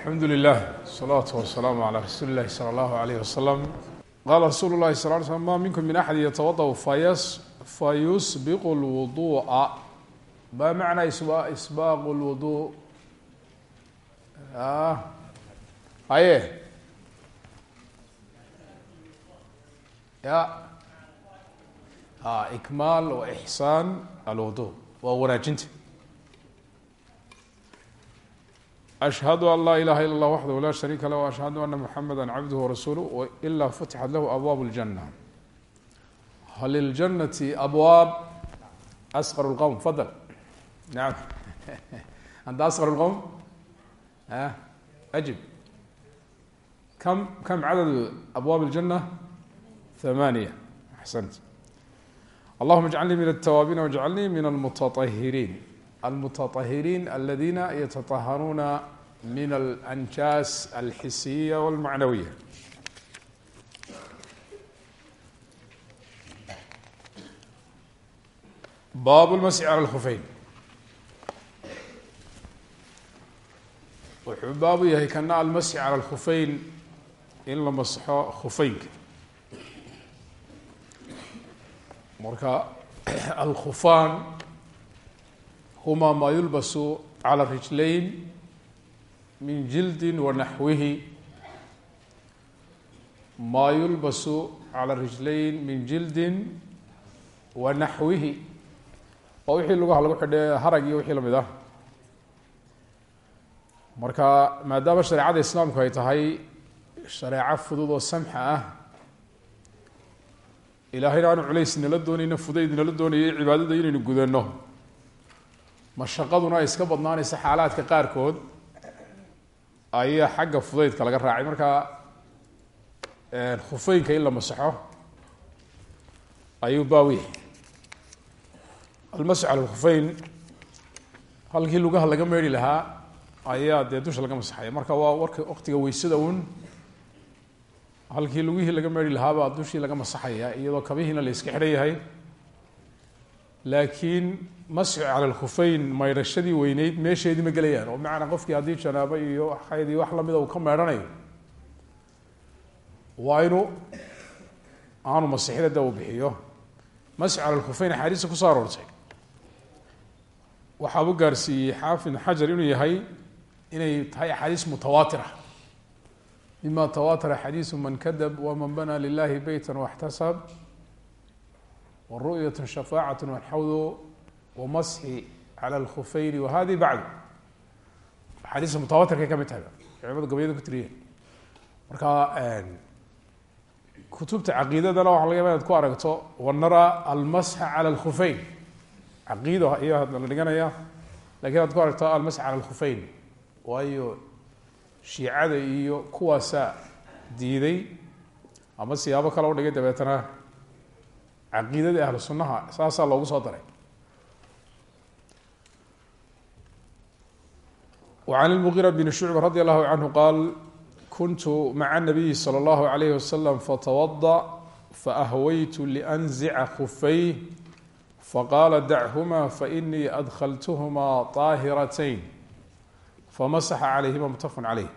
alxamdu lilah salaatu wasalaamu calaa rasuuli illahi sala allahu alayh wasalam qaala rasuulu llahi sal ly slm ma minkum min axadi yatawadau fayas fayusbiqu lwuduu'a ma macna isbaaqu lwudu haye ya. Ikmaal wa ixsaan alwudu waa wanaajinta ashhadu an laa ilaha ila اllah waxdahu la shariika lah ashhadu ana muxameda cabduhu warasuuluh ilaa futixat lahu abwaab اljana hal ljanati abwaab asqar اlqowm fadl naam anta asqar اlqowm ajib kam kam cadadu abwaab اljana thamaniya axsant allahuma ijcalnii min altawaabiin wajcalnii min almutaطahiriin almutaطahiriin aladina yataطaharuuna min alanjaas alxisiya walmacnawiya baab lmasxi cala lkhufeyn wuxuu baabu yahay kana almasxi cala alkhufeyn in la masxo khufeynka marka alkhufaan huma maa yulbasu cala rijlayn min jildi wanaxwihi maa yulbasu cala rijlayn min jildin wa naxwihi waa wixii lugaha lagu xidhe harag iyo wixii la mid ah. Marka maadaama shareecada islaamku ay tahay shareeco fudud oo samxa ah ilaahayna aanu culays nala doonayna fudayd nala doonayay cibaadada inaynu gudanno mashaqaduna ay iska badnaanaysa xaalaadka qaarkood ayaa xagga fudaydka laga raacay. Marka khufeynka in la masaxo ayuu baawi almasx cala lkhufeyn halkii lugaha laga meeri lahaa ayaa dee dusha laga masaxaya. Marka waa warka waqtiga weysada un halkii lugihii laga meeri lahaabaa dushii laga masaxaya iyadoo kabihiina la iska xidhan yahay laakiin masxu cala lkhufeyn maydhashadii weyneyd meesheedii ma gelayaan. Oo bimacnaa qofkii haddii janaabo iyo xayd iyo wax lamida uu ka meedhanayo waa inu aanu masixidada uu bixiyo. Masxu cala lkhufeyn axaadiista ku soo aroortay. Waxaabu gaarsiiyey xaafid xajar inuu yahay inay tahay axaadiis mutawaatir ah. Mima tawatara xadiisu man kadab waman banaa lilahi beyta waxtasab waru'yat shafaacat walxawdu wamasxi cala lkhufeyni wahadi bacdu axaadiista mutawatirkay ka mid tahay culimadu gabayada ku tiriyeen marka kutubta caqiidadana waxa laga yaba inaad ku aragto wanara almasxa cala alkhufeyn caqiida iyo la dhiganaya laakiin aad ku aragto almasx cala alkhufeyn waayo shiicada iyo kuwaasaa diiday ama siyaabo kale u dhigay dabeetana caqiidadii ahlu sunnaha saasaa loogu soo daray وعن المغيرة بن شعبة رضي الله عنه قال كنت مع النبي صلى الله عليه وسلم فتوضأ فأهويت لأنزع خفيه فقال دعهما فإني أدخلتهما طاهرتين فمسح عليهما متفق عليه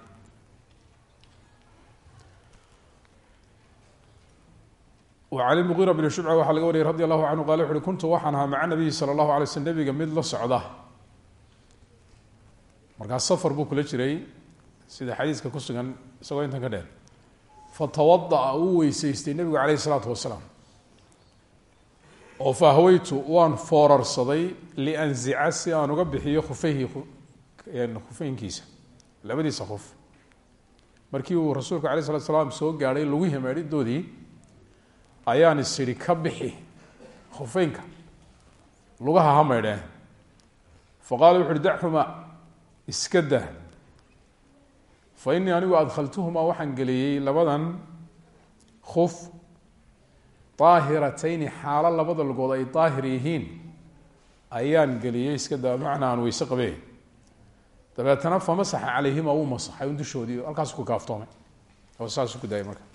can imuqira bn shubca waxaa laga wariyay radi allahu canhu qal wuxu uhi kuntu waxaan ahaa maca nabiyi sala allahu alay slm nabiga mid la socda markaa safar buu kula jiray sida xadiiska ku sugan isagoo intan ka dheer fatawada'a uu weysaystay nebigu caleyhi isalaatu wasalaam oo faahweytu waan foorarsaday lianzica si aan uga bixiyo khufayhi khufeynkiisa labadiisa khuf markii uu rasuulku alay slatu salaam soo gaadhay lagu himaadhidoodii ayaan isiri ka bixi khufeynka. Lugaha ha maydheen faqaala wuxu uhi iska dah fa innii anigu adkhaltuhumaa waxaan geliyey labadan kuf daahiratayni xaalo labada lugood ay daahir yihiin. Ayaan geliyey iska daa macna aan weyse qabee. Dabeetana famasaxa calayhima wuu masaxay un dushoodii halkaasu ku kaaftoomay. Oo saasu ku daayay marka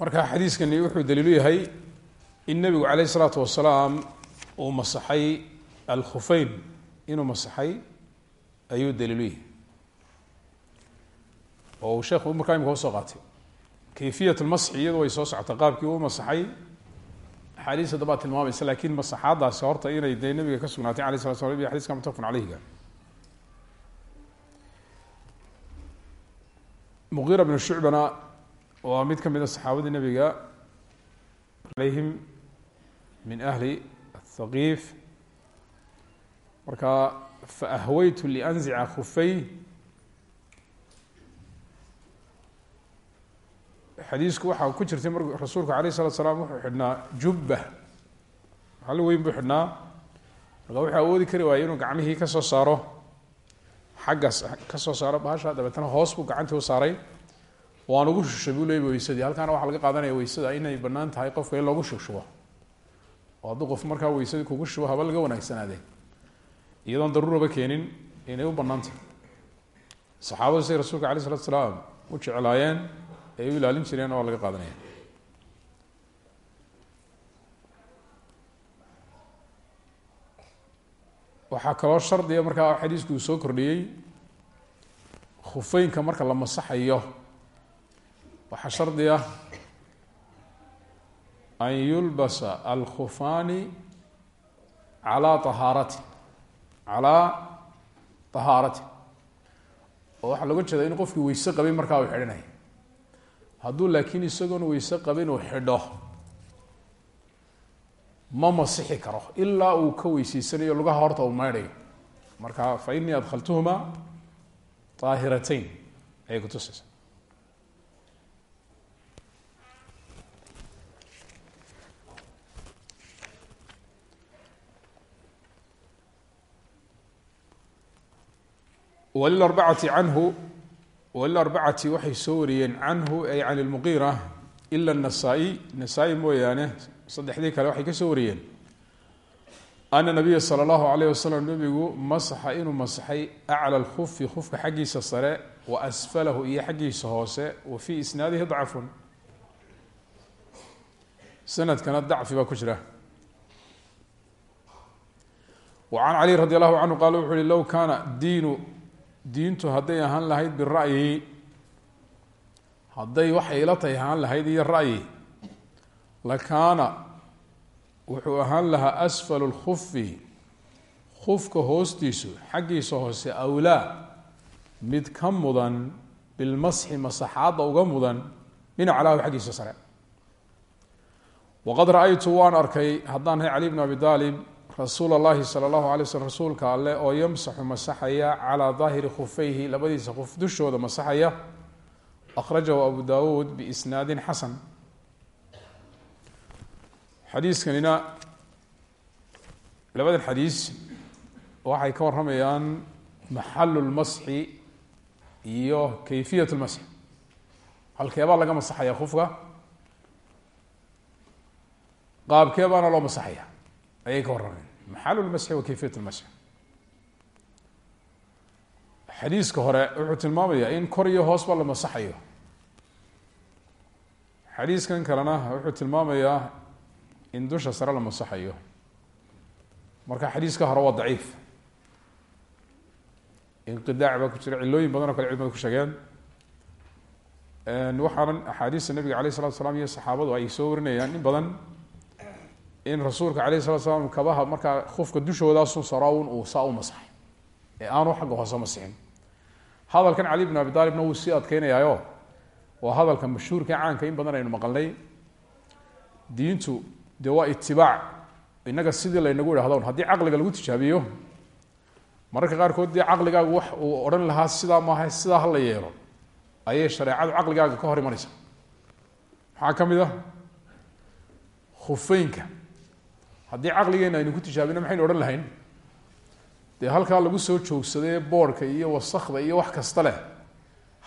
marka xadiiskani wuxuu daliilu yahay in nebigu calayh isalaatu wasalaam uu masaxay alkhufeyn inuu masaxay ayuu daliilu yahay. Oo uu sheekhu markaa imika u soo qaatay. Kayfiyat lmasxi iyadu way soo socota qaabkii uu masaxay axaadiis haddabaa tilmaamaysa laakiin masaxaadaasi horta inay dee nabiga ka sugnaatay alay slat slam iyo xadiiska mutafaqun caleyhiga muqira bnu shucbana waa mid ka mid a saxaabadii nabiga alayhim min ahli athaqiif marka faahwaytu lianzica khufay xadiisku waxaa ku jirtay mar rasuulku alayh salatu salaam wuxuu xidhnaa jubba. Hal weyn buu xidhnaa. Marka wuxuu awoodi kari waayey inuu gacmihii ka soo saaro. Xaggas ka soo saaro bahasha dabeetana hoos buu gacantii u saaray waan ugu shushay buu leeyay weysadii halkaana waxaa laga qaadanaya weysada inay bannaan tahay qofka in loogu shushubo oo hadduu qof markaa weysadii kugu shubo haba laga wanaagsanaadee iyadoon daruuraba keenin inay u banaantah saxaabadu siday rasuulka alay salatu salaam u jeclaayeen ay u ilaalin jireen oo laga qaadanaya. Waxaa kaloo shardiga markaa xadiisku soo kordhiyey khufeynka marka la masaxayo waxaa shardi ah an yulbasa alkhufaani calaa ahaarati calaa tahaarati oo waxaa looga jeeda in qofkii weyse qabay markaa uu xidhanaya hadduu laakiin isagoon weyse qabin uu xidho ma masixi karo ilaa uu ka weyseysanayo lugaha horta uu meydhayo marka fa inii adkhaltuhuma aahiratayn ayay kutusaysa wlilarbacati canhu wlilarbacati waxay soo wariyeen canhu ay can lmuqiira ila nasaa-i nasaa-i mooyaane saddexdii kale waxay ka soo wariyeen ana nabiya sala allahu alayh wasalam nabigu masaxa inuu masaxay acla lkufi kufka xaggiisa sare wa asfalahu iyo xaggiisa hoose wa fii isnaadihi dacfun sanadkana dacfi baa ku jira wa can cali diintu hadday ahaan lahayd bira'yi hadday waxay ila tahay ahaan lahayd iyo ra'yi lakaana wuxuu ahaan lahaa asfalu lkufi kufka hoostiisu xaggiisa hoose awlaa mid ka mudan bilmasxi masaxaadda uga mudan min aclaahu xaggiisa sare. Waqad ra'aytu waan arkay haddaan hay cali bn abi aalib rasuul اllahi salى اllahu alay slm rasuulka alleh oo yamsaxu masaxaya calaa daahiri khufeyhi labadiisa kuf dushooda masaxaya akhrajahu abu dawuud biisnaadin xasan xadiiskanina labadan xadiis waxay ka warramayaan maxalu lmasxi iyo kayfiyat lmasxi halkeebaa laga masaxaya kufka qaabkee baana loo masaxaya ayay ka warrameen maxalu lmasxi wa kayfiyat lmasxi xadiiska hore wuxuu tilmaamayaa in kor iyo hoosba la masaxayo. Xadiiskan kalena wuxuu tilmaamayaa in dusha sare la masaxayo. Marka xadiiska hore waa daciif. Inqidaac baa ku jira cilooyin badan o kale culimadu ku sheegeen waxaanan axaadiista nabiga alayh salatu slam iyo saxaabadu ay soo warinayaan in badan in rasuulka alayh salatu slam kabaha markaa kufka dushoodaasuu sarawn uu saa u masaxay. Ee aanu xagga hoose masixin hadalkan cali bn abi aalibna wuu sii adkeynayaayo. Waa hadalka mashhuurka caanka in badan aynu maqalnay. Diintu dee waa itibaac. Innaga sidii laynagu idhahdo haddii caqliga lagu tijaabiyo mararka qaarkood dee caqligaagu wax uu odhan lahaa sidaa maaha sidaa hala yeelo ayay shareecadu caqligaaga ka hor imanaysa maxaa ka mid ah khufeynka haddii caqligeena aynu ku tijaabino maxaynu odhan lahayn? Dee halkaa lagu soo joogsadee boodhka iyo wasakda iyo wax kasta leh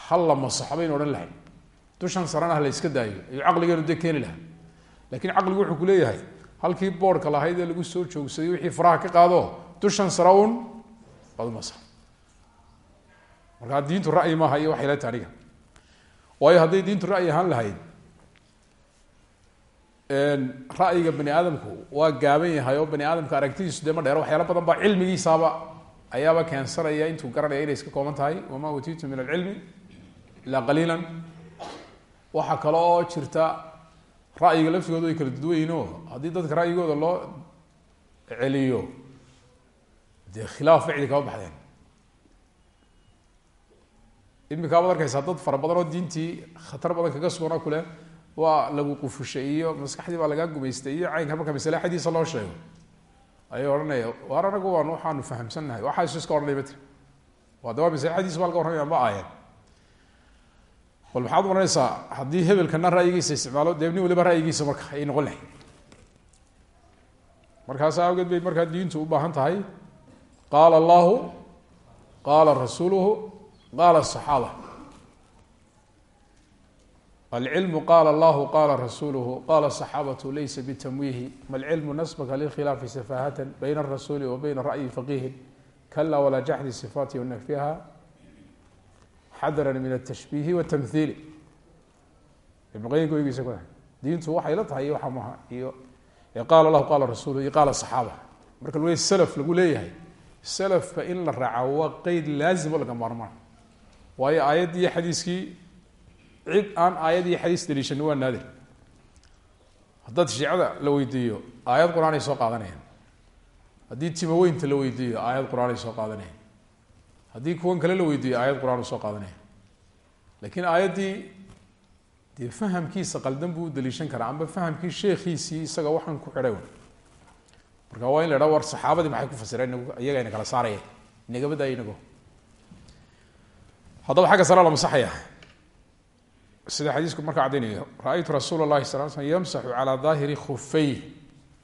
hal la masaxo baynu odhan lahayn. Dushan sarana ha la daayo ayuu caqligeenu dee keeni lahaa. Lakiin caqligu wuxuu ku leeyahay halkii boodhka lahayd ee lagu soo joogsaday wixii faraha ka qaado dushan sara un baad u masax markaa diintu ra'yi maaha iyo waxay la tahay aniga. Waayo hadday diintu ra'yi ahaan lahayd ra'yiga bani aadamku waa gaaban yahay oo bani aadamka aragtidiisu dee ma dheer waxyaala badan baa cilmigiisaaba ayaaba keensanaya intuu garanaya inay iska kooban tahay. Wamaa utiitu min alcilmi ilaa qaliila waxaa kale oo jirta ra'yiga laftigooda way kala duduwayiin oo haddii dadka ra'yigooda loo celiyo dee khilaaf ficdi kama baxdeen. Imika baad arkaysaa dad fara badan oo diintii khatar badan kaga sugan oo kule waa lagu qufushay iyo maskaxdii baa lagaa gumaystay iyo caynka marka masale xadiisa loo sheego. Ayay odhanaya waar anagu waan waxaanu fahamsannahay waxaa isu iska odhanay matri waa de waa masale xadiis baa laga warramaya ma aayeen bal maxaad oranaysaa haddii hebelkana ra'yigiisa isticmaalo dee waliba ra'yigiisa marka ay noqon lahay markaas awgeed bay markaa diintu u baahan tahay. Qaala allahu qaala rasuuluhu qaala asaxaaba alcilmu qaala allahu qaala rasuuluhu qaala asaxaabatu laysa bitamwiihi ma lcilmu nasbaka lilkhilaafi safahatan bayna arasuuli wa bayna ra'yi faqiihin kala walaa jaxdi sifaati wanafyiha xadaran min atashbiihi watamhiili diintu waxay la tahay iyo waxa maha iyo qaala allahu qaala rasuuluhu iyo qaala saxaaba. Marka lagu salaf lagu leeyahay salafka in la raaca waa qeyd laazim laga maarmaan. Waayo aayaddi xadiiskii cid aan aayad iyo xadiis daliishanin waa naadir. Haddaad shiicada la weydiiyo aayad qur'aan ay soo qaadanayaan. Haddii timaweynta la weydiiyo aayad qur'aan ay soo qaadanayaan. Haddii kuwan kale la weydiiyo aayad qur'aan soo qaadanaya lakiin aayaddii dee fahamkiisa qaldan buu u daliishan karaa amba fahamkii sheekhiisii isaga waxaan ku xidhay marka waa in la idhaha war saxaabadii maxay ku fasireen? Iyaga ina kala saaraya inagabada inago haddaba xagga sare la sida xadiisku markaa caddaynaya ra'aytu rasuula llahi sal l slm yamsaxu calaa daahiri khufey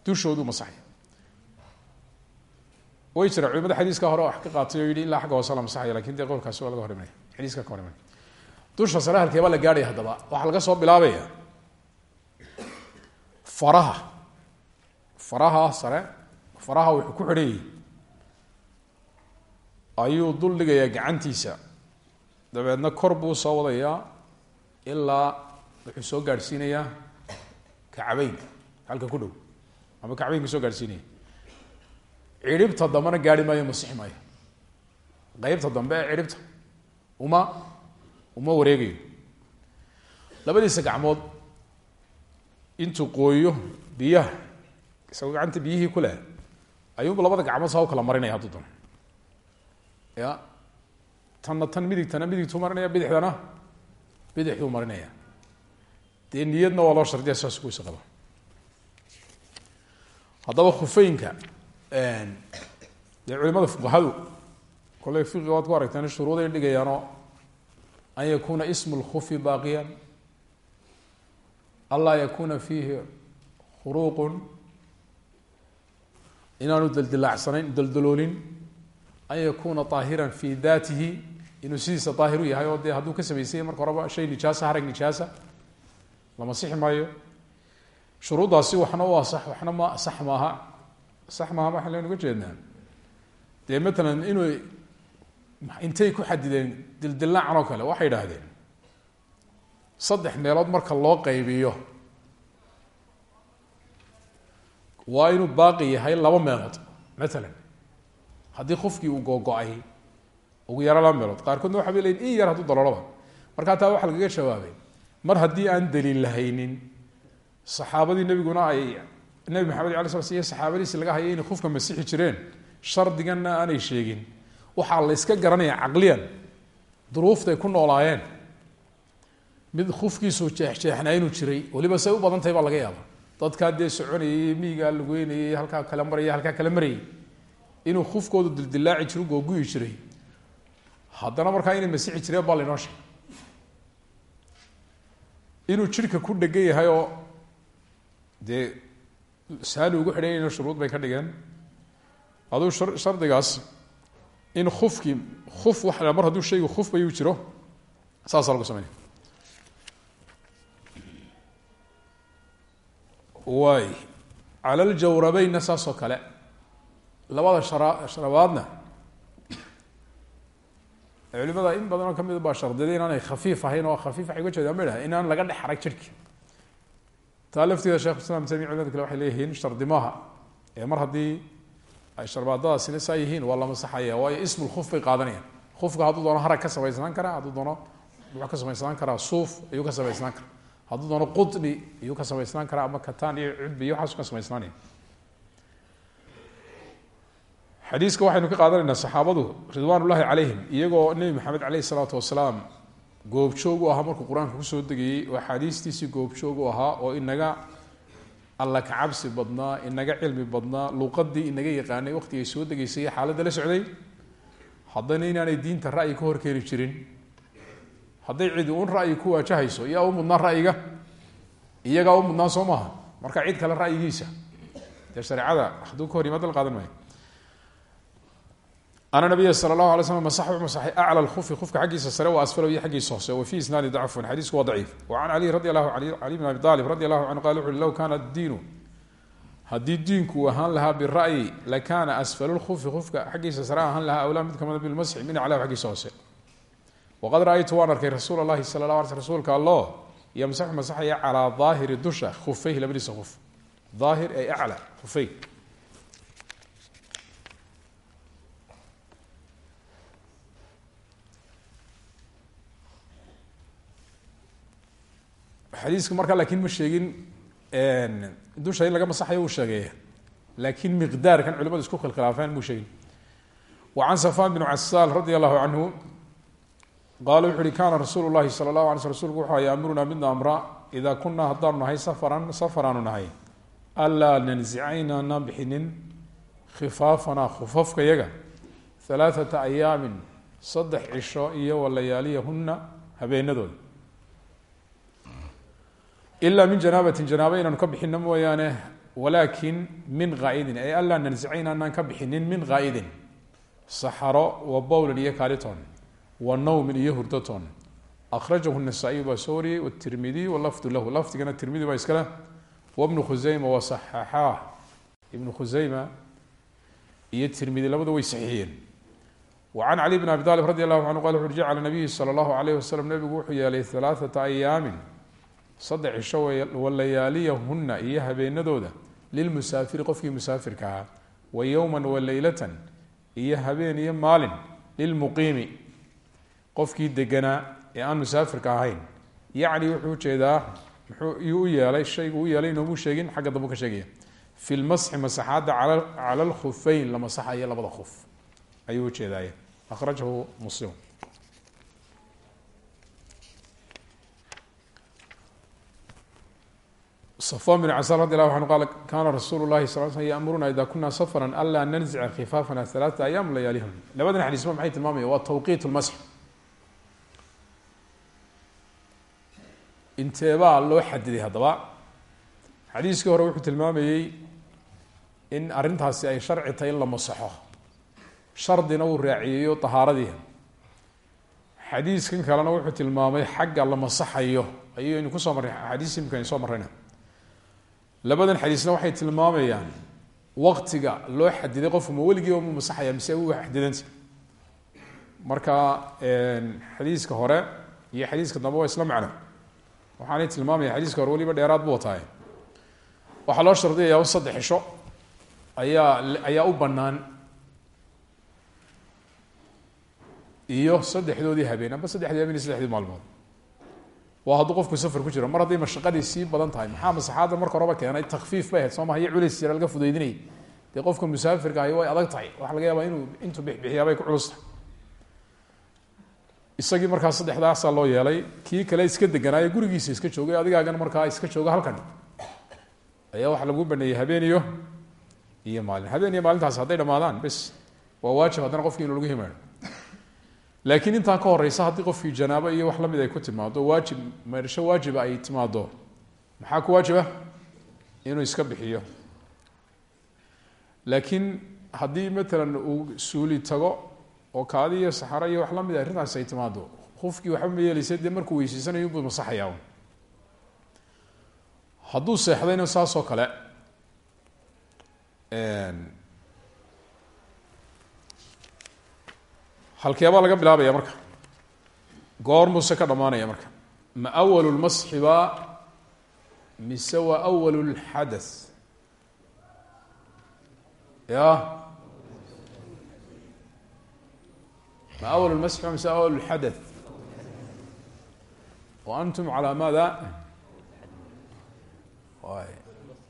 dushoodu masaxaya way jira culimada xadiiska hore wax ka qaatay oo yihi ilaa xagga hoose la masaxaya laakiin dee qowlkaasi waa laga hor imanaya xadiiska ka hor imanaya dusha sare halkeebaa la gaadhaya haddaba waxaa laga soo bilaabaya faraha. Faraha sare faraha wuxuu ku xidhanyay ayuu dul dhigayaa gacantiisa. Dabeedna kor buu soo wadayaa ilaa wuxuu soo gaadhsiinayaa kacbeynka halka ku dhow. Ama kacbeynka soo gaadhsiinaya. Cidhibta dambena gaari maayo masixi maayo. Qeybta dambe ee cidhibta uma uma wareegayo. Labadiisa gacmood intuu qooyo biyaha isagoo gacanta biyihii ku leh ayuunbu labada gacmood saa u kala marinaya hadduu dano ya tanna tan midigtana midigtuu marinaya bidixdana bidixduu marinaya dee niyadna waa loo shardiya saas kuisa qaba haddaba khufeynka dee culimada fuqahadu kolley fiqiga waad ku aragteen shuruuday dhigayaanoo an yakuna ismu lkufi baaqiyan anlaa yakuna fiihi khuruuqun inaanu daldilaacsanayn daldaloolin an yakuna طaahiran fi daatihi inuu sidiisa daahir u yahay oo dee hadduu ka samaysanya marka horeba shay nijaasa harag nijaasa. La masixi maayo. Shuruuddaasi waxna waa sax waxna ma sax maaha. Sax maaha waxaan len uga jeednaa. Dee matalan inuu intay ku xadideen dildilaacan oo kale waxay idhaahdeen saddex meelood marka loo qaybiyo waa inuu baaqi yahay laba meelood matalan haddii qofkii uu googo-ay ugu yaro laba meelood qaarkoodna waxa bay in yar hadduu daloolaba markaa taa waxaa lagaga jawaabay mar haddii aan daliil lahaynin saxaabadii nebiguna ay nebi maxamed ala sla iyo saxaabadiisi laga hayay inay qofka masixi jireen shardiganna aanay sheegin. Waxaa la yska caqliyan duruuftay ku noolaayeen. Mid kufkiisuu jeexjeexnaa inuu jiray weliba say u badan baa laga yaaba dadkaa dee soconayay miigaa lugeynayay halkaa kala marayay halkaa kala marayay. Inuu kufkoodu dildilaaci jiru googuyi jiray haddana markaa inay masixi jireen baa laynoo sheegay. Inuu jidhka ku dhegan yahay oo dee saani ugu xidhanyayna shuruud bay ka dhigeen aduu shardigaas in kufkii kuf waa mar hadduu shaygu kuf bayuu jiro saasaa lagu sameynaya waay cala ljawrabeynna saas oo kale. Labada shara sharabaadna culimada in badanoo ka mid baa shardiday inaanay khafiif ahayn oo khafiif waxay uga jeedaan ba idhaha inaan laga dhex arag jirhki taa lafteeda shekh islam tamiya culimada kale waxay leeyihiin shardi ee mar haddii ay sharbaadadaasina saa yihiin waa la masaxaya waayo ismul khuf bay qaadanayaan. Khufka hadduu doono harag ka samaysnaan karaa hadduu doono wuxuu ka samaysnaan karaa suuf ayuu ka samaysnaan karaa. Hadduu doono qudni ayuu ka samaysnaan karaa ama kataan iyo cudbi iyo waxaasu ka samaysnaanaya xadiiska waxaynu ka qaadanaynaa saxaabadu ridwaan ullahi calayhim iyagoo nebi maxamed caleyhi salaatu wasalaam goobjoog u ahaa markuu qur'aanka ku soo degayey oo axaadiistiisii goobjoog u ahaa oo inaga alla kacabsi badnaa inaga cilmi badnaa luuqadii inaga yaqaanay waqtigay soo degaysay iyo xaaladda la socday. Haddana inaanay diinta ra'yi ka horkeeni jirin. Hadday cidi un ra'yi ku waajahayso iyaa u mudnaan ra'yiga? Iyagaa u mudnaan soo maaha? Marka cid kale ra'yigiisa. Dee shareecada hadduu ka hor yimaado la qaadan maayo ana nabiya sala allahu alay slam masax u masaxay acla lkufi kufka xaggiisa sare wa asfalow iyo xaggiisa hoose wa fi isnaadi dacfun xadiisku waa daciif. Wa can cali radi allahu cali bn abi aalib radi allahu canhu qala wuxu uhi low kaana diinu haddii diinku uu ahaan lahaa bira'yi lakaana asfalu lkufi kufka xaggiisa sare ahaan lahaa awlaa mid kamida bilmasxi min aclahu xaggiisa hoose. Waqad ra'aytu waan arkay rasuul allahi sala la ala rasuulka allo yamsaxu masaxaya calaa daahiri dusha khufeyhi labadiisa kuf daahir ay acla khufey xadiisku markaa laakiin ma sheegin dusha in laga masaxayo uu sheegeeya laakiin miqdaarkan culimadu isku khilkhilaafeen muu sheegin wa can safan bn casaal radi allahu canhu qaala wuxu uhi kaana rasuulu llahi sala allahu alay sl amra idaa kunaa haddaanu nahay safaran safaraanu nahay. Anlaa nanzicayna anaan bixinin khifaafanaa khufafka yaga halaathata ayaamin saddex cisho iyo walayaaliyahuna habeenadooda ilaa min janaabatin janaaba inaanu ka bixino mooyaane walaakin min qaa'idin ay anlaa nanzicayna anaan ka bixinin min qaa'idin saxaro wa bowlan iyo kaaliton wa nawmin iyo hurdaton akhrajahu nasaa-iy baa soo wariyey watirmidiy walafdu lahu lafdigana tirmidi baa iskale wabnu khuseyma wasaxaxaah ibnu khuseyma iyo tirmidi labadu way saxiixiyeen wa can cali bn abi talib radi allahu canhu qala wuxu jacala nabiyu sala allahu alayh wasalam nabigu wuxuu yeelay halaathata ayaamin saddex cisho walayaaliyahuna iyo habeenadooda lilmusaafiri qofkii musaafirka ahaa wa yowman wa leylatan iyo habeen iyo maalin lilmuqiimi qofkii deganaa ee aan musaafirka ahayn. Yacni wuxuu u jeedaa muxuu iyuu u yeelay shaygu u yeelay inoomuu sheegin xagga dambu ka sheegaya. Fi lmasxi masaxaadda cala lkhufeyn la masaxayo labada khuf ayuu ujeedaay akhrajahu muslim safwan bn casaan radi allahu anhu qaala kaana rasuulu lahi sal sl yamuruna ida kuna safran anlaa nanzica khifaafana alaata ayaam layaalihun labadan xadiisma maxay tilmaamaya? Waa tawqiit lmasx inteebaa loo xadiday haddaba? Xadiiskii hore wuxuu tilmaamayey in arrintaasi ay sharci tahay in la masaxo. Shardina uu raaciyeeyo tahaaradii. Xadiiskan kalena wuxuu tilmaamay xagga la masaxayo. Ayaynu ku soo marray axaadiis imika aynu soo marrayna labadan xadiisna waxay tilmaamayaan waqtiga loo xadiday qofku ma weligiiba mu masaxaya mise u xadidanta marka xadiiska hore iyo xadiiska dambe waa isla macno. Waxaanay tilmaamaya xadiiska hore weliba dheeraad bu wataaye. Waxaa loo shardiyaya saddex cisho ayaa ayaa u bannaan. Iyo saddexdoodii habeen amba saddexdii habeen iyo saddexdii maalmood waa hadduu qofku safar ku jiro mar hadday mashaqadii sii badan tahay maxaa masaxaadda marka horeba keenay takfiif bay ahayd? Soo maha iyo jira laga fudaydinayay dee qofka musaafirka ahi way adag tahay. Waxaa laga yaabaa inuu intuu bixbixiyaabay ku culus tahay. Isagii markaa saddexdaasaa loo yeelay kii kale iska deganaayo gurigiisa iska joogay adigaagana markaa iska jooga halkan. Ayaa waxaa lagu baneeyey habeen iyo maalin. Habeen iyo maalintaasi hadday dhamaadaan bes waa waajib haddana qofki inu lagu himaado laakiin intaa ka horeysa haddii qofkii janaabo iyo wax la mid ay ku timaado waajib meedhasho waajiba ay timaado. Maxaa ku waajiba inuu iska bixiyo. Laakiin haddii matalan uu suuli tago oo kaadi iyo saxaro iyo wax la mid a arrintaas ay timaado qofkii waxba ma yeeleysa dee markuu weyseysanayo buu masaxayaa hadduu seexdayna saasoo kale halkeebaa laga bilaabaya marka. Goormuse ka dhamaanaya marka. Ma awal lmasxi baa mise waa awal lxada ya? Ma awal lmasxi ba mise awal lxada wa calaa maada?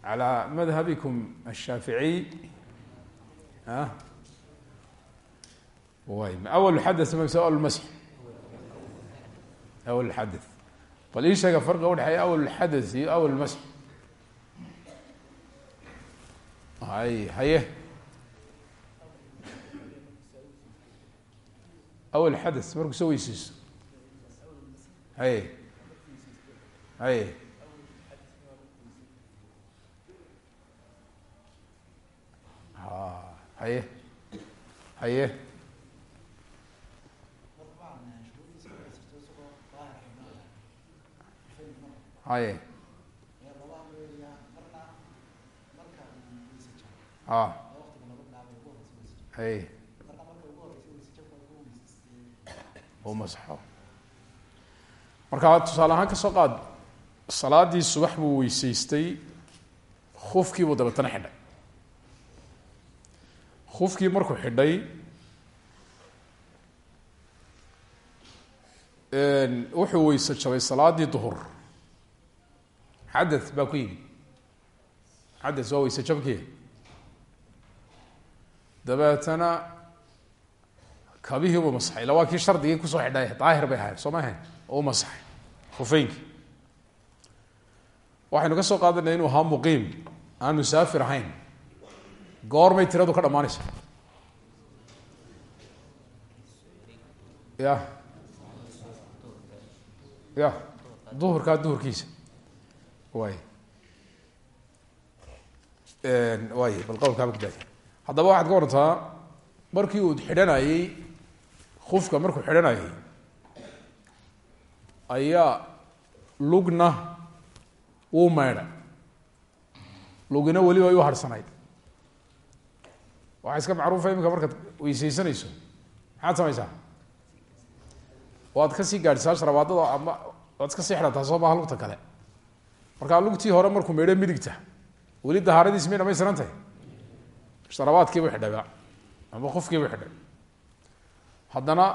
Calaa madhabikum ashaaficiy awl ad mise awlmas awal xada bal ii sheega farqiga udhexeeya awal xadas iyo awal masx hay haye awal xadas markuu soo weysiiso haye haye a haye haye haye a haye markaa tusaale ahaan ka soo qaad salaadii subax buu weyseystay kufkiibuu dabeetana xidhay kufkii markuu xidhay wuxuu weyse jabay salaadii duhur xadath baa ku yimid xadath waa weyse jabkii dabeetana kabihii buu masaxay. Ila waa kii shardigii ku soo xidhay daahir bay ahayd soo ma ahayn? Oo u masaxay. Kufeynkii waxaynu ka soo qaadanay inuu ahaa muqiim. Aan musaafir ahayn. Goormay tiradu ka dhamaanaysa ya ya duhurkaa duhurkiisa way way bal qowlkaaba ku daaya haddaba waxaad ka warantaa markii uu xidhanayey kufka markuu xidhanayay ayaa lugna wuu meydhay lugina weliba u harhsanayd waxaa iska macruufa iminka markaad weyseysanayso maxaad samaysaa? Waad ka sii gaadhisaa sharabaadada ama waad iska sii xidhataa soo maaha lugta kale markaa lugtii hore markuu meydho midigta weli dahaaradiis may dhamaystiran tahay. Sharabaadkiibu xidhayba ama kufkiibu xidhay. Haddana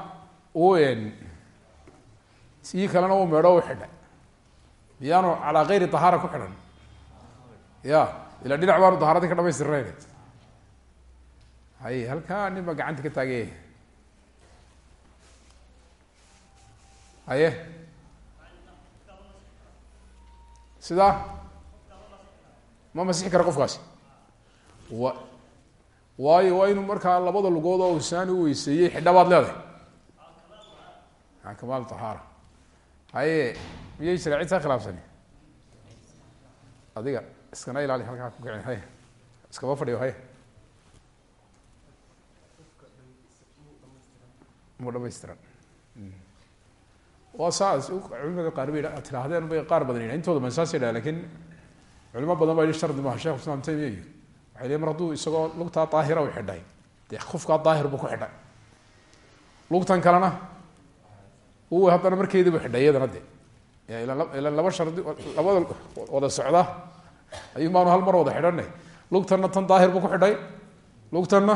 sii kalena uu meedho u xidhay. Miyaanu calaa kayri dahaara ku xidhan? Ya ila dhinac baanu dahaaradii ka dhamaystirnayn. Hay halkaa nin gacanta ka taagay haye sidaa ma masixi kara qofkaasi. Wa waayo waa inuu markaa labada lugood oo saani u weyseeyey xidha baad leedahay kamaal tahaara. Haye miyay jira cid saa adiga iskana ilaali halkaa ku kicin hay iskama fadhiyo hay mu dhamaystiran waa saas culimada qaar bay tiraahdeen bay qaar badan yidha intooda ban saas yidhaha laakiin culimo badan baa yihi shardi maaha shekh islam taymiya iyo waxay leeyiin mar hadduu isagoo lugtaa daahira u xidhay. Dee kufkaa daahir buu ku xidhay. Lugtan kalena u haddana markeediibu xidhay iyadana de ila laba shardi labada wada socda ayuun baanu hal mar wada xidhanay. Lugtanna tan daahir buu ku xidhay. Lugtanna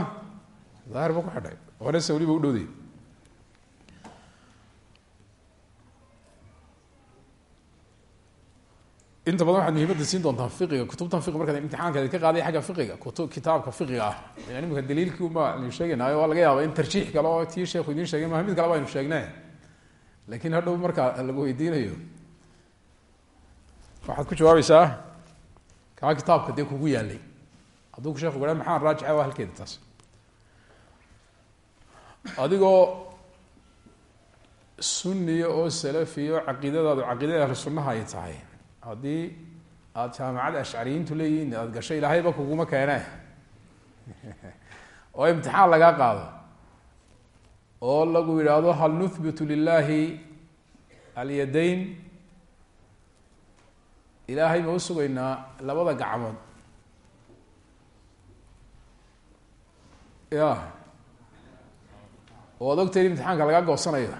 inta badan waxaad muhiimadda siin doontaa fiqiga kutubtan fiqi markaad imtixaanka ka qaaday xagga fiqiga kutu kitaabka fiqiga ah imika daliilkii uma aynu sheegaynaayo waa laga yaaba in tarjiix kale oo tii sheekhu idiin sheegay maha mid kale baynu sheegne laakiin hadhow markaa lagu weydiinayo waxaad ku jawaabaysaa kaa kitaabka dee kugu yaalay. Hadduu ku sheeku gaha maxaan raajixa waa halkeeda taas. Adigoo sunniya oo salafiya oo caqiidadaadu caqiidada ahlu ay tahay haddii aada jaamacada ashcariyiintu leeyihiin aada gasho ilaahayba kuguma keene oo imtixaan lagaa qaado. Oo lagu yidhaahdo hal nuhbitu lilahi alyadayn? Ilaahay ma u sugaynaa labada gacmood. Ya oo ad ogtahay in imtixaanka lagaa goosanayo.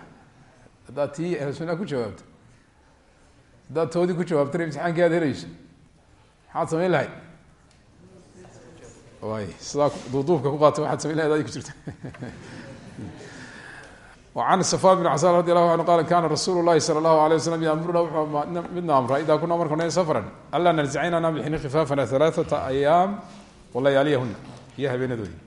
Haddaad tii ahlu sunnaha ku jawaabto haddaad toodii ku jawaabtana imtixaankii aad helaysa maxaad samayn lahayd? Y sidaa duuduubka ku qaata waxaad samayn lahayd adi ku jirta. An safaan bin casaan radi allahu anhu qaala kaana rasuulu llahi sala allahu alay waslam yaamuruna wuxuu midna amra idaa kuna marka n safran anlaa narzacina nabixin khifaafana alaaata ayaam walayaaliyahuna iyo habeenadooda.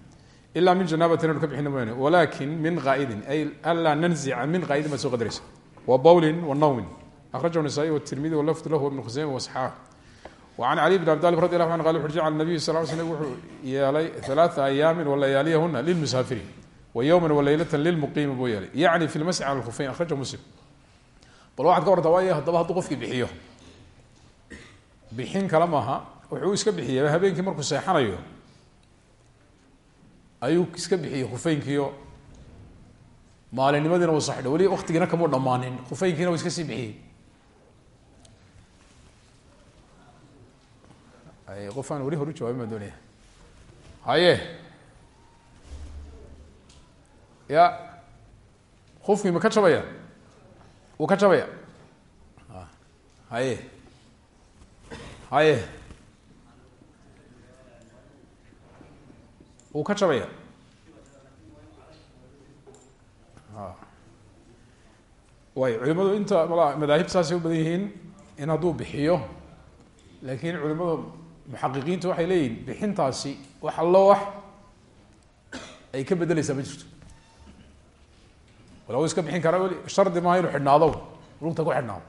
Ilaa min janaabatin anu ka bixina mooyaane walaakin min qaaidin ay anlaa nanzica min qaaidin baad soo qadaraysa. Wa bawlin wa nawmin akrajahu nasaa-iy watirmidi walafdu lahu ibn khuseyma wasaxaahu wacan cali bn abi talib radi allahu an qal wuxu jacala nabiyu sal l slm wuxuu yeelay halaata ayaamin walayaaliyahuna lilmusaafiriin wa yowman waleylatan lilmuqiimi buu yeelay yacni fi lmasci cala lkufayn akrajahu muslim bal waxaad ka wartaa waaya haddaba hadduu qofkii bixiyo bixin kale maaha wuxuu iska bixiyaba habeenkii markuu seexanayo ayuu iska bixiyey khufeynkiio maalinimadiina uu saxdho weli waktigiina kamuu dhammaanin khufeynkiina uu iska sii bixiyey qof aan weli horu jawaabin baan doonaya. Haye. Ya. Kufkii ma ka jabaya wuu ka jabaya haye. Haye. Wuu ka jabaya way culimadu inta madaahib saasay u badan yihiin in hadduu bixiyo laakiin culimada muxaqiqiintu waxay leeyihiin bixintaasi wax allo wax ay ka bedeleysaa ma jirto. Wala iska bixin karaa weli shardi maaha inu xidhnaado lugta ku xidhnaado.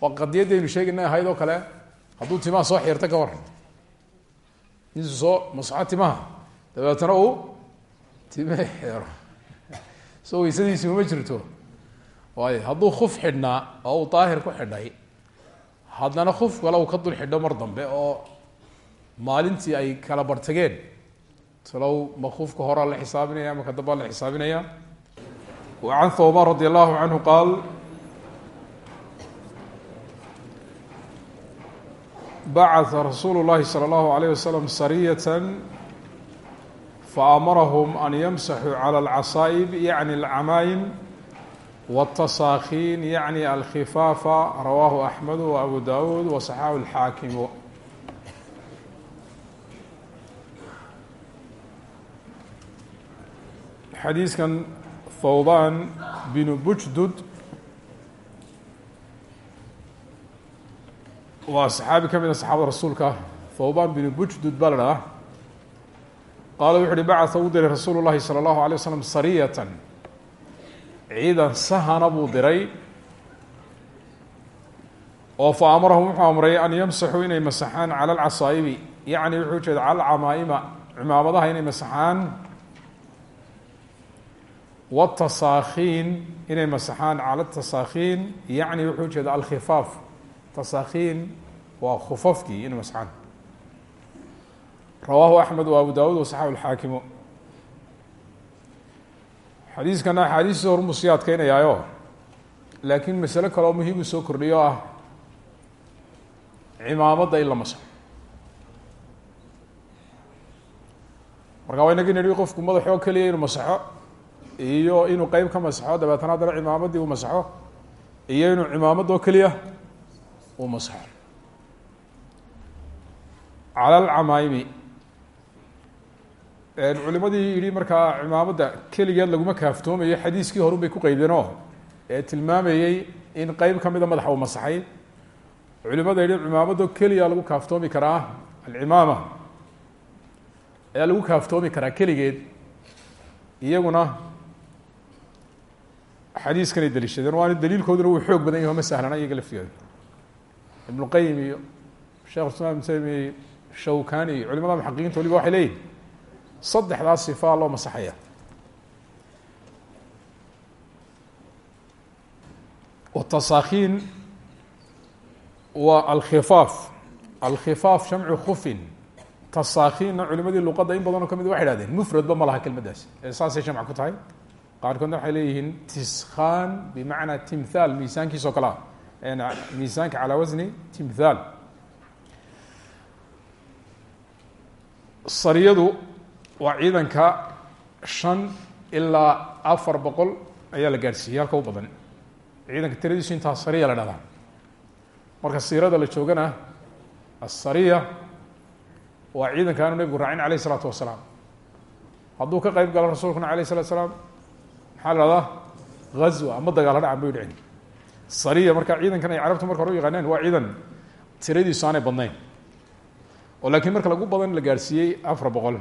Waa qadiyadaynu sheegayna ahayd oo kale hadduu timaha soo xiirta ka waran. Insu soo masxo timaha dabeetana uu timaha xeero. Soo weysadiisi uma jirto. Waayo hadduu kuf xidhnaa oo uu daahir ku xidhay haddana kuf kale uu ka dul xidho mar dambe oo maalintii ay kala bartageen talow ma kufka horaa la xisaabinaya ma ka dambaa la xisaabinaya وعن ثوبان رضي الله عنه قال بعث رsuuل اللhi صلى الله عليه وسلم سرية فأmرهم أن يمسحوا على العصائب يعني العمايم والتصاkين يعني الخفاف رواه أحمد وأبو داود وصححه الحاkم xadiiskan thawban binu bujdud waa saxaabi ka mid a saxaabada rasuulka ah. thawban binu bujdud baa la dhahaa. Qaala wuxu uhi bacatha uu diray rasuulu llahi salى allahu alay waslam sariyatan. Ciidan sahana buu diray oo fa amarahum wuxuu amray an yamsaxuu inay masaxaan cala alcasaa'ibi yacni wuxuu ujeeda cala alcamaa'ima cimaamadaha inay masaxaan watasaakhiin inay masaxaan cala tasaakhiin yacni wuxuu ujeeda alkhifaaf tasaakhiin waa khufafkii inay masaxaan rawaahu axmed wa abu dawud wasaxabu alxaakimu xadiiskana axaadiistii hormuu sii adkeynayaayo laakiin masalo kaleoo muhiimu soo kordhiyo ah cimaamadda in la masaxo marka waa inagii nidhi qofku madaxoo keliya inuu masaxo iyo inuu qeyb ka masaxo dabeetana haddana cimaamaddii uu masaxo iyo inuu cimaamadoo keliya uu masaxo. Cala alcamaayimi culimadii yihi markaa cimaamadda keligeed laguma kaaftoomayo xadiiskii horun bay ku qeydeenoo ee tilmaamayey in qeyb ka mida madaxa uu masaxay. Culimada yihi cimaamadoo keliya lagu kaaftoomi karaa alcimaama. Ayaa lagu kaaftoomi karaa keligeed iyaguna xadiiskanay daliishadeen. Waana daliilkooduna wuu xoog badan yahi ma sahlana iyaga laftigooda ibnu qayim iyo sheekh islam ibn taymiya iyo shawkani iyo culimada muxaqiqiinta waliba waxay leeyihiin saddexdaas sifaa loo masaxaya. Watasaakhiin waa alkhifaaf. Alkhifaaf jamcu khufin. Tasaakhiinna culimadii luqadda in badanoo ka mid waxay hahdeen mufradba ma laha kelmaddaasi ee saasay qaarkoodna waxay leeyihiin tiskhaan bimacnaa timthaal miisaankiisoo kale. Ah miisaanka calaa wasni timthaal. Sariyadu waa ciidanka shan ilaa afar boqol ayaa la gaadhsiiyey halka u badan. Ciidanka tiradiisu intaa sariya la dhahdaa. Marka siirada la joogana asariya waa ciidanka aanu nebigu raacin alayh isalaatu wasalaam. Hadduu ka qeyb galo rasuulkuna alayh salatu salaam maxaa la hahdaa gazwa ama dagaalo dhacan bay dhicin sariya marka ciidankan ay carabtu marka hore u yaqaaneen waa ciidan tiradiisu aanay badnayn. Oo laakiin marka lagu badan la gaadhsiiyey afar boqol.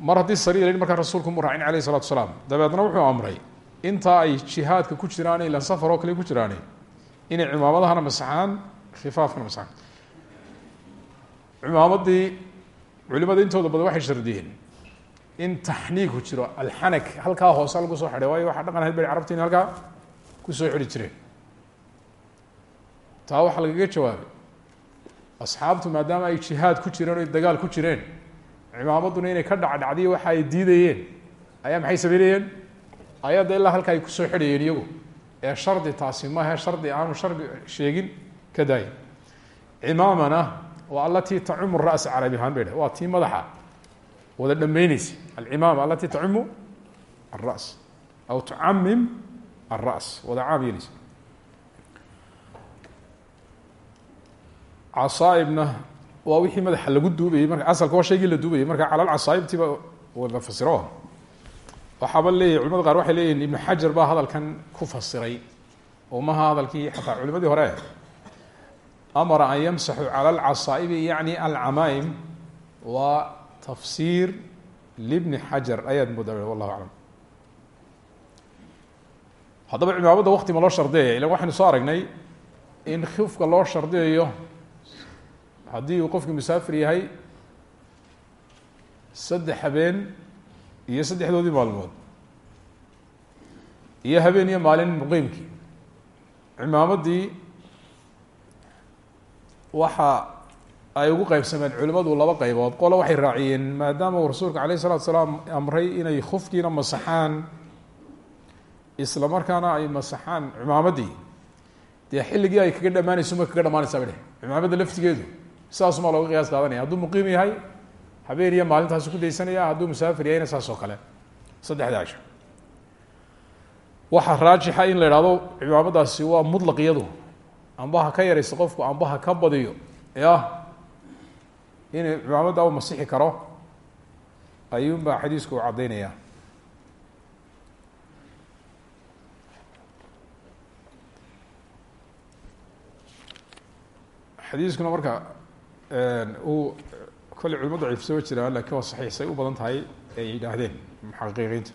Mar haddii sariya la yihi markaa rasuulku mu raacin alayh isalatu wasalaam dabeedna wuxuu amray intaa ay jihaadka ku jiraan ilan safar oo kale ku jiraane inay cimaamadahana masaxaan khifaafkana masaxaan. Cimaamadii culimada intooda badan waxay shardiyeen in taxniig ku jiro alxanak halkaa hoose lagu soo xidhay. Waayo waxaa dhaqan ahayd bay carabta in halkaa ku soo xidhi jireen. Taa waxaa lagaga jawaabay asxaabtu maadaama ay jihaad ku jireen o dagaal ku jireen cimaamadduna inay ka dhacdhacdiy waxa ay diidayeen. Ayaa maxay sameynayeen? Ayadda ilaa halka ay ku soo xidhayeen iyagu. Ee shardi taasi mahe shardi aanu shardi sheegin ka daaya cimaamana waa alatii tacumu ra'sa carabi ahaan bay dhah waa tii madaxa. Wada dhameyneysa alcimaama alatii tacumu alra's aw tucamim alra's wada caam yeeleysa casaaibna waa wixii madaxa lagu duubayey marka asalka waa shaygii la duubayay marka cala lcasaaibtiba la fasiro waxaaba leeyahy culimada qaar waxay leeyihiin ibnu xajar baa hadalkan ku fasiray oo maha hadalkii xataa culimadii hore amara an yamsaxu cala alcasaa'ibi yacni alcamaa'im waa tafsiir libni xajar ayaad moodaa wallahu aclam haddaba cimaamadda wakti ma loo shardiyaya ilan waxaynu soo aragnay in khifka loo shardiyayo haddii uu qofku musaafir yahay saddex habeen iyo saddexdoodii maalmood iyo habeen iyo maalin muqiimkii cimaamaddii waxa ay ugu qeybsameen culimadu laba qeybood qole waxay raaciyeen maadaama uu rasuulka alayh isalatu salaam amray inay khufkiina masaxaan isla markaana ay masaxaan cimaamaddii dee xilligii ay kaga dhamaanayso ma kaga dhamaanaysaa ba dheh cimaamadda laftigeedu sidaasumaa looga qiyaas qaadanaya. Hadduu muqiim yahay habeen iyo maalintaasu ku daysanaya hadduu musaafir yahayna saas oo kale. Saddexda casho waxaa raajixa in la idhahdo cimaamaddaasi waa mutlaq iyadu. Amba ha ka yarayso qofku amba ha ka badiyo. Ya in cimaamadda u masixi karo? Ayuunbaa xadiisku u caddaynaya. Xadiiskuna marka uu kolley culimadu ciifsoo jiraan laakiin waa saxiix say u badan tahay ay yidhaahdeen muxaqiqiinta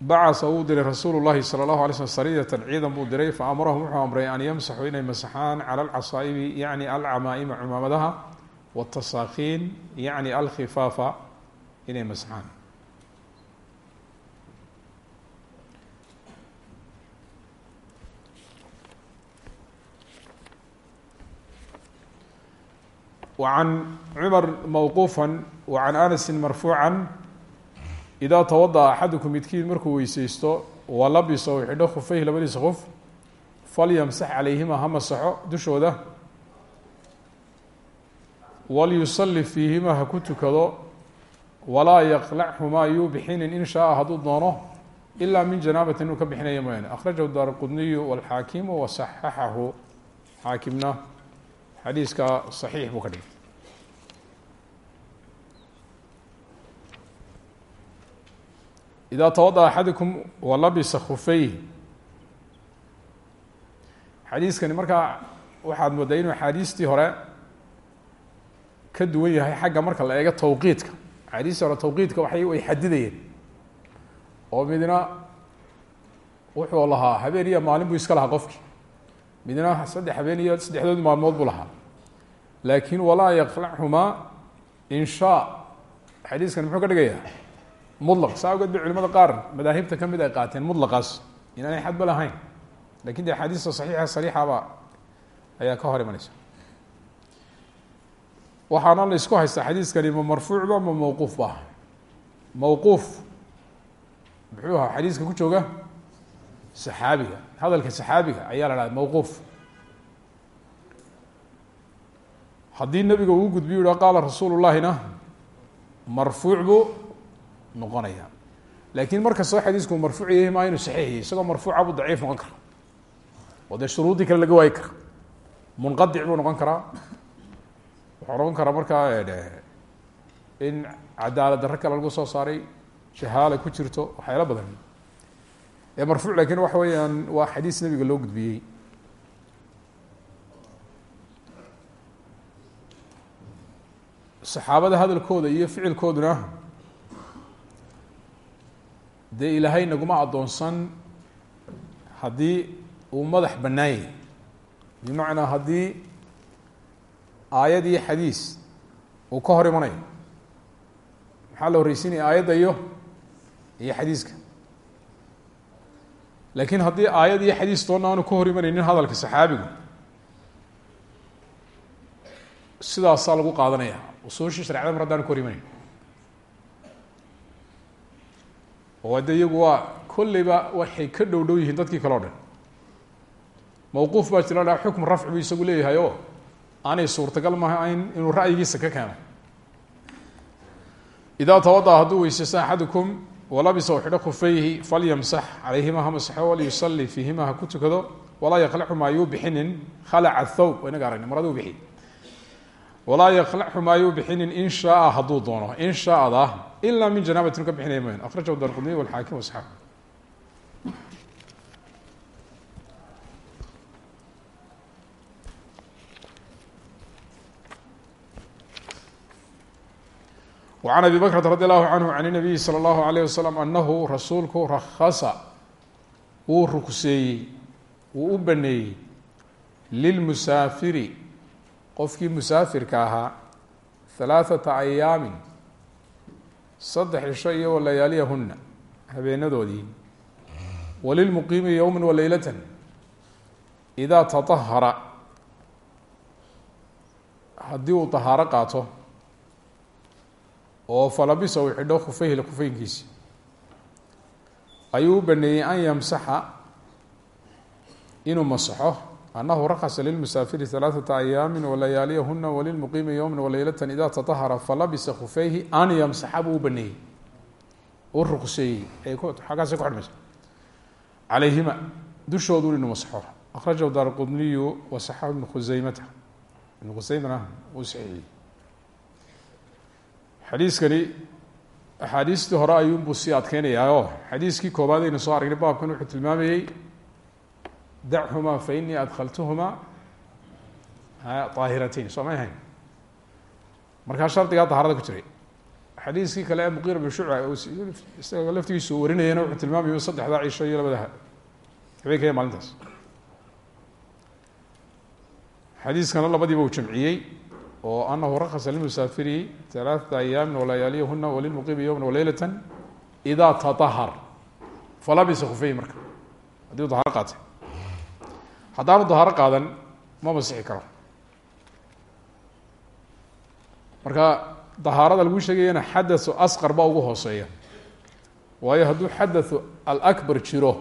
bacasa uu diray rasuulu llahi sala allahu alay slm sariyatan ciidan buu diray fa amarahum wuxuu amray an yamsaxuu inay masaxaan cala alcasaa'ibi yacni alcamaa'ima cumaamadaha watasaakiin yacni alkhifaafa inay masaxaan وعن cmر موquuفا وعan أنس مرفوuعا idaa tawadaأa axadukum midkiin markuu weyseysto walabisa u xidho khufeyh labadiisa kuf falyamsax calayhima ha masaxo dushooda walyusali fiihima ha ku tukado walaa yaqlachumaa yuubixinin in shaaa hadduu doono ilaa min janaabatin inuu ka bixinaya mooyaane akhrajahu daar qudniyu walxaakimu wasaxaxahu xaakimna xadiiska saxiix buu ka dhigay إda twadaأ axadukum walabisa khufayh xadiiskani markaa waxaad mooddaa inuu axaadiistii hore ka duwan yahay xagga marka la eego tawqiidka axaadiistii hore tawqiidka waay way xadidayeen oo midna wuxuu lahaa habeen iyo maalin buu iska lahaa qofki midna saddex habeen iyo saddexdoodi maalmood buu lahaa laakin walaa yaqlachumaa in xadiiskani muxuu ka dhigaya mulaq saa awgeed bay culimada qaar madaahibta ka mid ay qaateen mutlaqaas inaanay xadba lahayn laakiin de axaadiista saxiixa sariixaba ayaa ka hor imanaysa waxaana la isku haystaa xadiiskani ma marfuucba ma mawquuf ba mawquuf muxuu ahaa xadiiska ku jooga saxaabiga hadalka saxaabiga ayaa la dhaha mawquuf haddii nebiga uu gudbiyo qaala rasuulu llahina marfuuc noqonaya. Laakiin mar kastoo xadiisku marfuuc yahay maa inuu saxiix yahay isagoo marfuuca buu daciif noqon kara. Oo dee shuruuddii kale laga waayi kara. Munqadic buu noqon karaa. Wuxuu noqon karaa markaa in cadaalad darro kale lagu soo saaray jahaala ku jirto waxyaala badan. Ee marfuuc laakiin waxa weeyaan waa xadiis nebiga loo gudbiyey. Saxaabada hadalkooda iyo ficilkooduna dee ilaahay naguma addoonsan haddii uu madax bannaan yahay bimacnaa haddii aayad iyo xadiis uu ka hor imanayo maxaa la horreysiinaya aayadda iyo iyo xadiiska? Laakiin haddii aayad iyo xadiis toonna aanu ka hor imanaynin hadalka saxaabigu sidaasaa lagu qaadanaya. Usuushii sharcada mar haddaan ka hor imanayn oo de iyagu waa kolleyba waxay ka dhow yihiin dadkii kale o dhan. Mawquuf baa jira dha xukm rafci buu isagu leeyahay oo aanay suurtagal maha in inuu ra'yigiisa ka keeno. Idaa tawadaأ hadduu weyseysto axadukum walabisa u xidho khufayhi falyamsax calayhima ha masaxo walyusali fiihima ha ku tukado walaa yaklaxuma ayuu bixinin khalaca thawb inaga aragna maraduu bixi walaa yaklaxuma ayuu bixinin in shaaa hadduu doono in shaaada ila min janaabatin ka bixinaya mayn akhrajahu darqudniy walxaakim wasxaab وعn abi bkrة radي الlahu عanhu عan الnabiyi slى الlahu عalيه waslم anahu rasuulku rakasa wuu rugseeyey wuu u baneeyey lilmusaafiri qofkii musaafirka ahaa halaathata ayaamin saddex cisho iyo walayaaliyahuna habeenadoodii. Walilmuqiimi yowma waleylatan idaa taahara haddii uu tahaaro qaato oo falabisa uu xidho khufeyhla khufeynkiisi ayuu u baneeyey an yamsaxa inuu masaxo. anahu rakasa lilmusaafiri ثalaaثaةa ayaami walayaaliyahuna walilmuqiimi yowma walaylata ida taطahara falabisa khufeyhi an yamsaxa buu u baneeyey u ruqseeyey ee xaggaasay ku xidhmaysa calayhima dushoodu inuu masaxo akhrajahu daar qudniyu wasaxahu ibn khuseymata ibn khuseymana uu saxiixiyey xadiiskani axaadiistii hore ayuunbuu sii adkeynayaao xadiiskii koobaad aynu soo aragnay baabkan wuxuu tilmaamayey dachumaa fa inii adkhaltuhumaa aahiratayn soo may ahayn markaa shardigaa dahaarada ku jiray xadiiskii kale ee muqira bin shucba isaga laftigiisu warinayana wuxuu tilmaamaya saddexdaa cisho iyo labada habeenkaya maalintaas xadiiskana labadiiba uu jamciyey oo anahu rakasa lilmusaafiri alaaثata ayaami walayaaliyahuna walilmuqiimi yowma walaylata ida taطahar falabisa khufey marka haddii u dahaaro qaatay haddaanu dahaaro qaadan ma masixi karo. Marka dahaarada lagu sheegayana xadathu asqar baa ugu hooseeya. Waayo hadduu xadathu alakbar jiro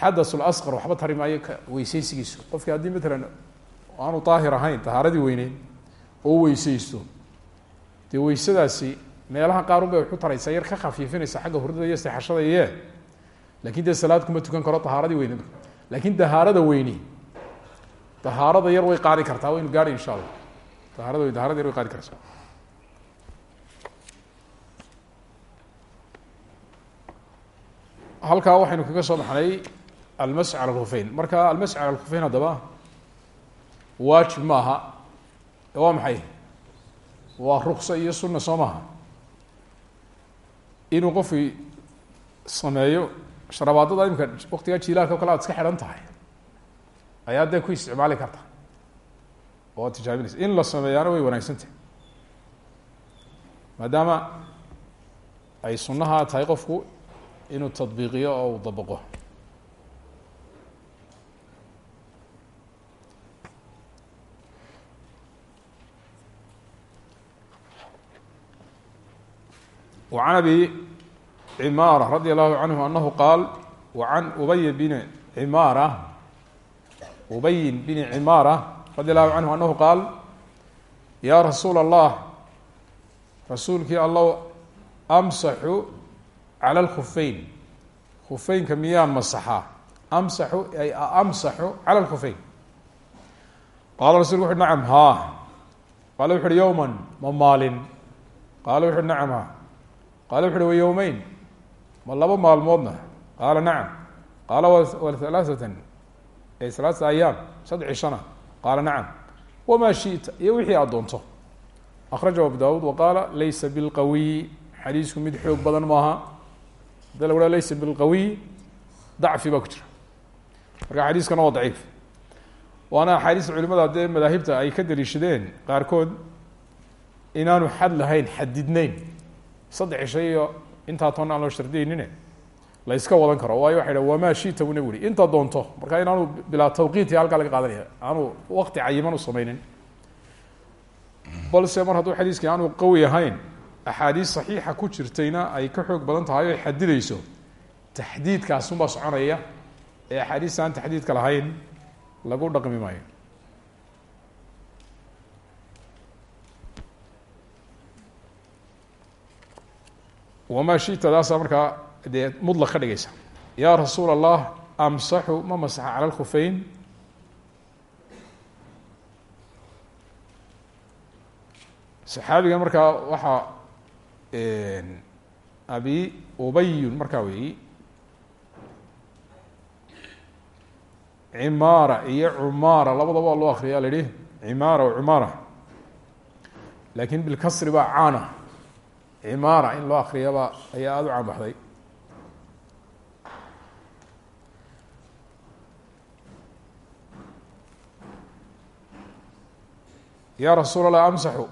xadaثu lasqar waxba tari maayo ka weyseysigiisu qofkii haddii matalan aanu daahir ahayn dahaaradii weyneyd oo weyseysto dee weysadaasi meelaha qaarun bay waxu taraysaa yar ka khafiifinaysa xagga hurdada iyo seexashada iye laakiin dee salaad kuma tukan karo dahaaradii weyne laakiin dahaarada weyni dahaarada yar way qaadi kartaa waynu gaadhay insha allah dahaarada weyn daharada yar way qaadi kartaa. Halkaa waxaynu kaga soo baxnay almasx cala alkhufeyn. Marka almasx cala alkhufeyn haddaba waajib maaha. Waa maxay? Waa rukso iyo sunna soo maaha. Inuu qofkii sameeyo sharabaadada imika waktigaa jilaalka kale ad iska xidhan tahay. Ayaa dee ku isticmaali karta oo ad tijaabinaysa. In la sameeyaana way wanaagsantah maadaama ay sunnaha tahay qofku inuu tadbiiqiyo oo uu dabaqo. An abi cimaara radia allahu canhu anahu qaal wacan ubay bini cimaara ubayin bini cimaara radia allahu canhu anahu qaal yaa rasuula allah rasuulkii allow amsaxu cala alkhufeyn khufeynka miyaa masaxaa? Amsaxu ay amsaxu cala alkhufeyn qaala rasulku wuxu nacam haa qaala wuxu uhi yowman ma maalin. Qaala wuxu nacam ha. Qaala wuxu uhi wa yowmeyn ma laba maalmoodna? Qaala nacam. Qaala whalaaثatan ay salaasa ayaam saddex cishana qaala nacam. Wama shita? Iyo wixii aad doonto. Akrajahu abu dawud waqaala laysa bilqawiy xadiisku mid xoog badan maaha. Hadii lagu ha laysa bilqawiy dacfi baa ku jira. Marka xadiiskana waa daciif. Waana axaadiista culimada dee madaahibta ay ka daliishadeen qaarkood inaanu xad lahayn xadidneyn saddex cisho iyo intaa toona aan loo shardiyeynin la yska wadan karo. Waayo waxa yidhah wamaa shita? buu nabigu yihi inta doonto. Marka inaanu bilaa tawqiiti halkaa laga qaadanaya aanu waqti cayiman u sameynin balse mar hadduu xadiiskii aanu qawi ahayn axaadiis saxiixa ku jirtayna ay ka xoog badan tahay o ay xadideyso taxdiidkaasunbaa soconaya. Ee axaadiista aan taxdiidka lahayn lagu dhaqmi maayo wamaa shitadaasa markaa dee mudlaq ka dhigaysa. Yaa rasuul allah amsaxu ma masaxa cala lkufeyn saxaabigan markaa waxaa abi ubayun markaa weeyi cimaara iyo cumaara labadaba waa loo akriya la yihi cimaara o cumaara. Lakin bilkasri baa caana cimaara in loo akriyaba ayaa aada u caanbaxday ya rasuul allah amsaxu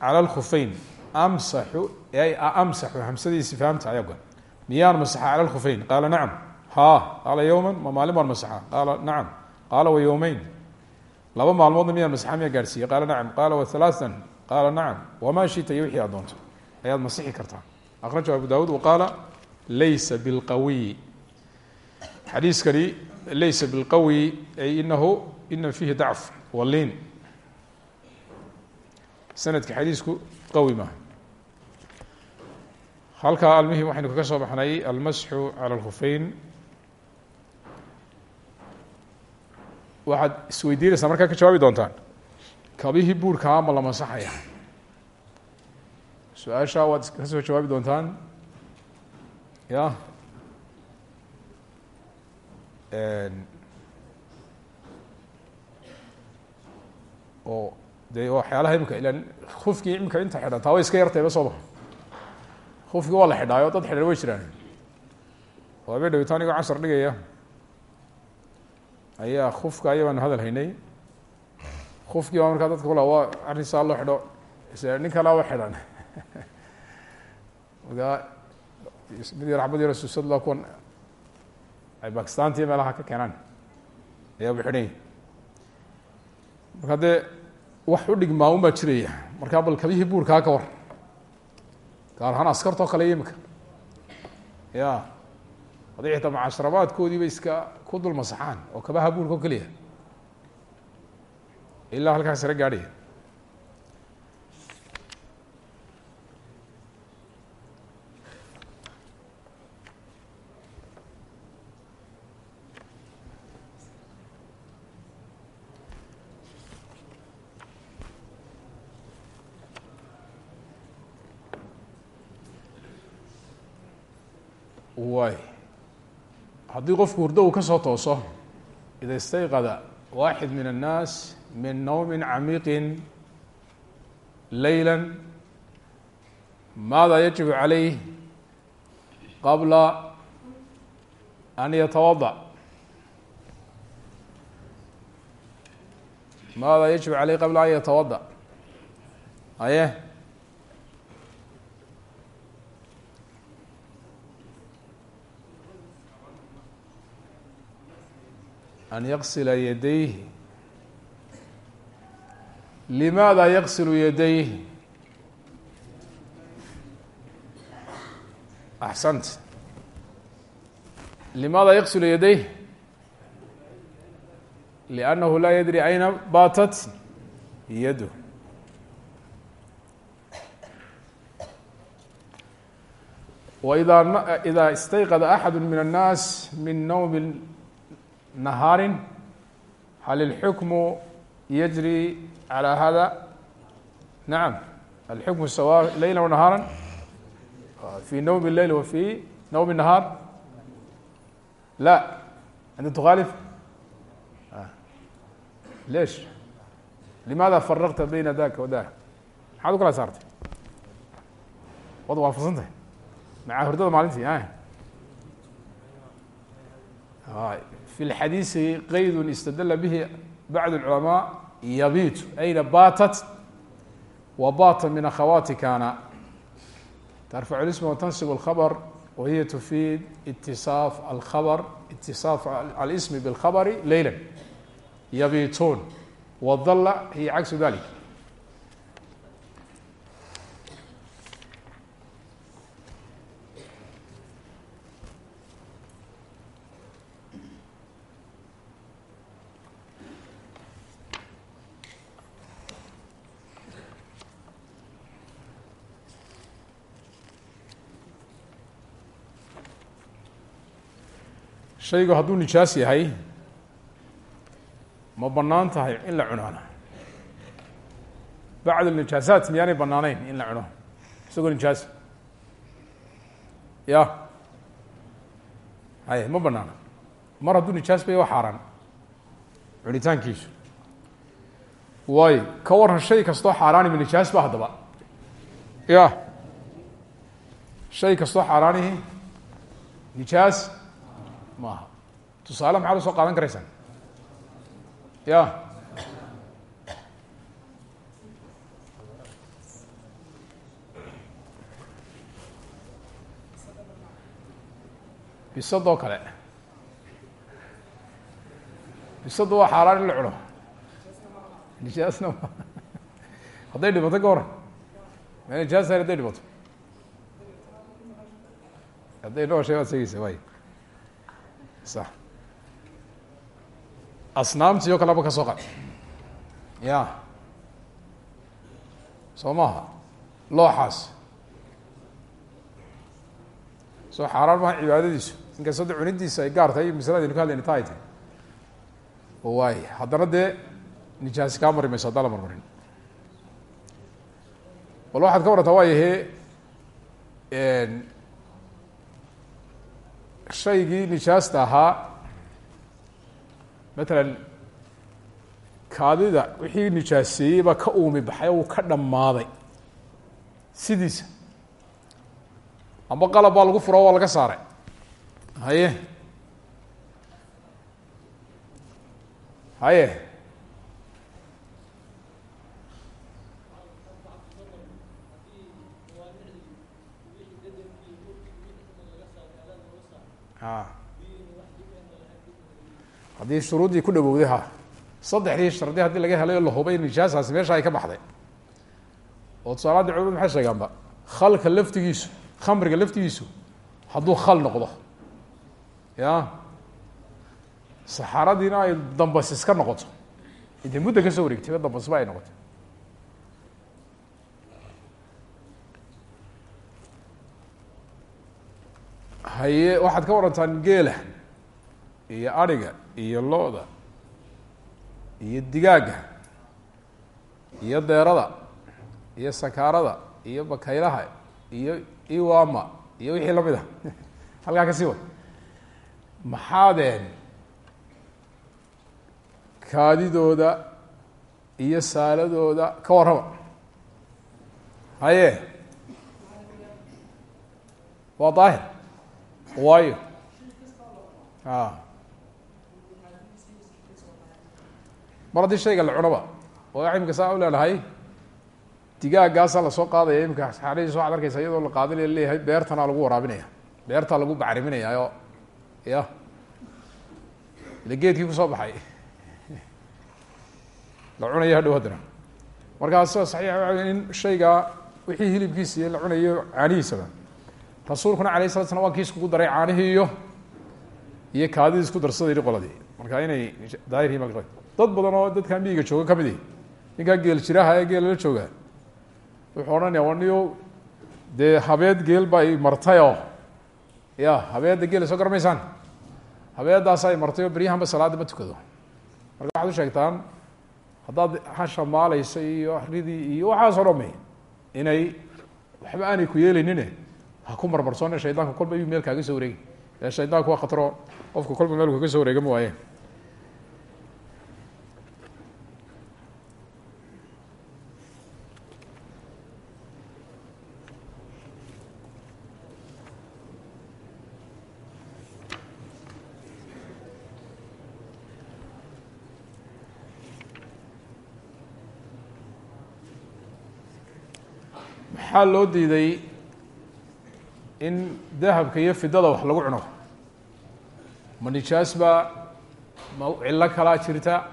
cala lkufeyn amsaxu ay amsaxu hamsadiisi fahamta ayaa goan. Miyaan masaxa cala lkufeyn qaala nacam. Ha qaala yowma ma maalin baan masaxa. Qaala nacam. Qaala wa yowmeyn laba maalmoodna miyaan masaxa miyaa gaadhsiiye qaala nacam. Qaala wa halaaan qaala nacam. Wamaa shita iyo wixii aad doonto ayaad masixi kartaa. Akrajahu abu dawud waqaala laysa bilqawiy xadiiskani laysa bilqawi ay inahu ina fiihi dacf waliin sanadka xadiisku qawi maaha. Halkaa almihim waxaynu kaga soo baxnay almasxu cala alkhufeyn. Waxaad isweydiinaysaa markaa ka jawaabi doontaan kabihii buurkaa ma la masaxaya su'aashaa waad ka soo jawaabi doontaan ya oo de waxyaalaha imika ilan kufkii imika inta xidhan taa way iska yartayba soo maha kufkii waa la xidhaayo dad xidhan way jiraan. Oo habeen dhawito anigoo cashar dhigaya ayaa kufka aya baanu hadal haynay. Kufkii baa markaa dadka kula waa arrinsaa loo xidho. Se nin kalaba xidhan markaa mid yar xabad kuwan ay bakistantiiyo meelaha ka keenaan ayaa bu xidhan marka dee wax u dhigmaa un baa jiraya. Markaa bal kabihii buurkaa ka war gaar ahaan askartoo kale imika. Ya haday xitaa mucaasharabaadkoodiiba iska ku dul masaxaan oo kabaha buurka oo keliya ilaa halkaas sare gaadhaya waay haddii qofku hurdo uu ka soo tooso ida istayqada waaxid min الnaas min nawmi camiiqi layla maada yajibu عalayh qabla an yatawaضأ maada yajibu عalayh qabla an yatawaضأ aye an yaqsila yadayhi limaada yaqsilu yadayhi axsant limaada yaqsilu yadayh liannahu laa yadri ayna baatat yadu waidaa idaa istayqada axadu min annaas min nawm nahaarin hal اlxukmu yajri calى hada nacam alxukmu sawa leyla wanahaara fi nawm اleyl wa fi nawm الnahaar la anta tukhalif lesh limaada faraqta bayna daka wa dak maxaad u kala saartay waad waafaqsantahay maca hurdada maalintii fi اlxadiisi qeyd istadla bihi bacd الculamaaء yabitu ayna batat wa bata min akhawaati kana tarfac اlism wtansib اlkhabr wa hiya tufiid itisaaf alkhabr itisaaf alsm bاlkhabri leyla yabituun wadala hiya cagsu dalik shaygu hadduu nijaas yahay ma bannaan tahay in la cunaana. Bacd nijaasaat miyaanay banaaneyn in la cuno? Isagoo nijaas. Ya hay ma banaana mar hadduu nijaas bay wa xaaraan. Cunitaankiisu. Waayo ka waran shay kastoo xaaraanima nijaas ba haddaba. Ya shay kastoo xaaraanihi nijaas maaha tusaale maxaad u soo qaadan karaysaan ya. Bisadoo kale. Bisadu waa xaaraan in la cuno. Nijaasna hadday dhibato ka waran. Ma nijaas haday dhibato. Hadday nooshay waad segeysa waay sax asnaamtii oo kaleba ka soo qad ya. Soo maaha looxaas soo xaaraan maha cibaadadiisu inkastoo de cunidiisa ay gaar tahay iyo maslada aynu ka hadlayna ta ay tahay waay haddana dee nijaasi kaa mari mayso haddaan la marmarin bal waxaad ka warrantaa waa yahe shaygii nijaasta ahaa matalan kaadida wixii nijaaseeyey baa ka uumi baxay oo uu ka dhammaaday. Sidiisa amba qalab baa lagu furo waa laga saaray. Haye. Haye haddii shuruuddii ku dhawowday ha saddexdii shardi haddii laga helay oo la hubay nijaasaasi meesha ay ka baxday. Oo tusaalaadii culimadu maxay sheegaanba? Khalka laftigiisu khamriga laftigiisu hadduu khal noqdo. Ya? Saxaaradiina ay dambas iska noqoto. Intay mudda ka soo wareegtay dambasba ay noqoto haye waxaad ka warantaan geela iyo adhiga iyo lo-da iyo digaagga iyo deerada iyo sakaarada iyo bakaylaha iyo iwama iyo wixii la mid a halkaa ka sii wad. Maxaadeen kaadidooda iyo saaladooda ka warrama? Haye. Waa daahir waayo a mar haddii shayga la cunaba oo imika saa u leenahay digaaggaasaa la soo qaadaya imika saxaaradiisa waxad arkeysa iyadoo la qaadinaya leeyahay beertanaa lagu waraabinaya. Beertaa lagu bacriminaya oo ya ile geedkii ku soo baxay. La cunaya hadhow haddana. Markaa sida saxiixa waa in shaygaa wixii hilibkiisa la cunayo caanihiisaba rasuulkuna alayh slat slam waa kii daray caanihii iyo iyo kaadidii isku darsaday yihi qoladii. Marka inay daahir yihiin ba dad badan oo dadkaa miyiga jooga ka mid ihi ninkaa geel jiraha ee geelala jooga wuxuu odhanaya waniyo dee habeed geel ba ay martayoo ya habeedda geela soo garamaysaan? Habeedaas ay martay oo beryahanba salaada ma tukado. Marka waxaad u sheegtaan haddaad hasha maalaysa iyo ridii iyo waxaasoo dhame inay waxba aanay ku yeelaynin ha ku marmarsoone shaydaanku kolba iyuu meel kaaga soo wareegi. Ee shaydaanku waa khatro qofku kolba meel kaga soo wareega ma waaye. Maxaa loo diiday in dahabka iyo fidada wax lagu cuno. Ma nijaas ma cillo kalaa jirta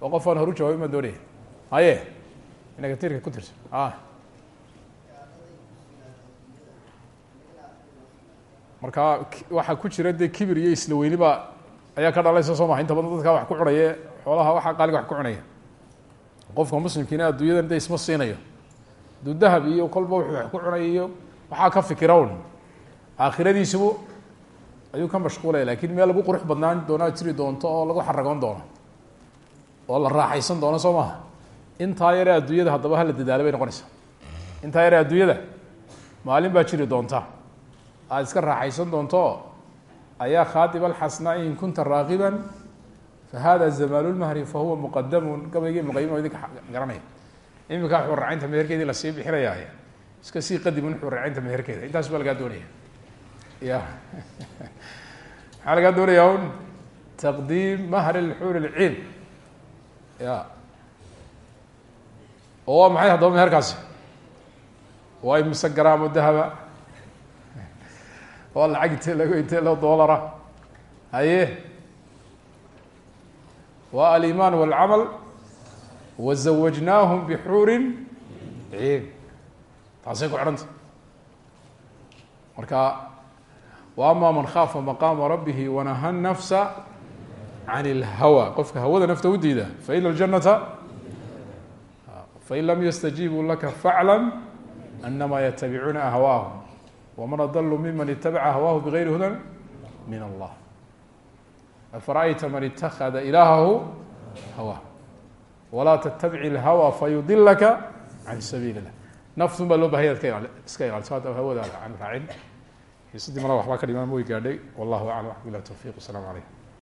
oo qof aan horu jawaabin baan doonaya haye inaga tirka ku tirsan. A marka waxaa ku jira dee kibir iyo isla weyni baa ayaa ka dhalaysa soo maha. Inta badan dadkaa wax ku cunaye xoolaha waxaa qaaliga wax ku cunaya. Qofka muslimkiina adduunyadan de isma siinayo. Aduu dahab iyo kolba wuxuu wax ku cunay iyo waxaa ka fikira un aakhiradiisubu ayuu ka mashquulaya laakiin meel lagu qurux badnaan doonaa jiri doonto oo lagu xaragoon doono. Oo la raaxaysan doono soo maha intaa yare adduunyada haddaba hala dadaalo bay noqonaysaa. Intaa yare adduunyada maalin baa jiri doonta. Aada iska raaxaysan doonto ayaa khaatib alxasnaa in kunta raaqiban fa hada zamaanu lmahri fa huwa muqadamun gabaygii ibnuqayim oo idinka garanaya. Iminkaa xurracaynta meherkeedii la sii bixinayaa iska sii qadimun xurracaynta meherkeeda. Intaas baa lagaa doonaya ya maxaa lagaa doonayaa un taqdiim mahri lxuur lciin ya oo waa maxay haddaba meherkaasi? Waa imise garaamo dahaba? Waa lacag intee lago intee loo doolara? Haye. Waa alimaan walcamal. Wazawajnaahum bixuurin ciin taasay ku xidhanta. Marka wa ama man khaafa maqaama rabbihi wanaha nafsa can اlhawa qofka hawada nafta u diida faina aljanata fain lam yastajiibuu laka faclam anama yatabicuuna ahwaahum waman adalu miman itabaca hawaahu bigayri hudan min allah afara'ayta man itakada ilaahahu hawa walaa tttabic اlhawى fayudilaka can sabiil الlah naftun baa loo bahaya ad ka iska ilaaliso hadda hawada aan raacin xiisadii mala waxbaa ka dhimaan way gaadhay. Wallahu aclam. Wax bilah towfiq wasalaamu calaykum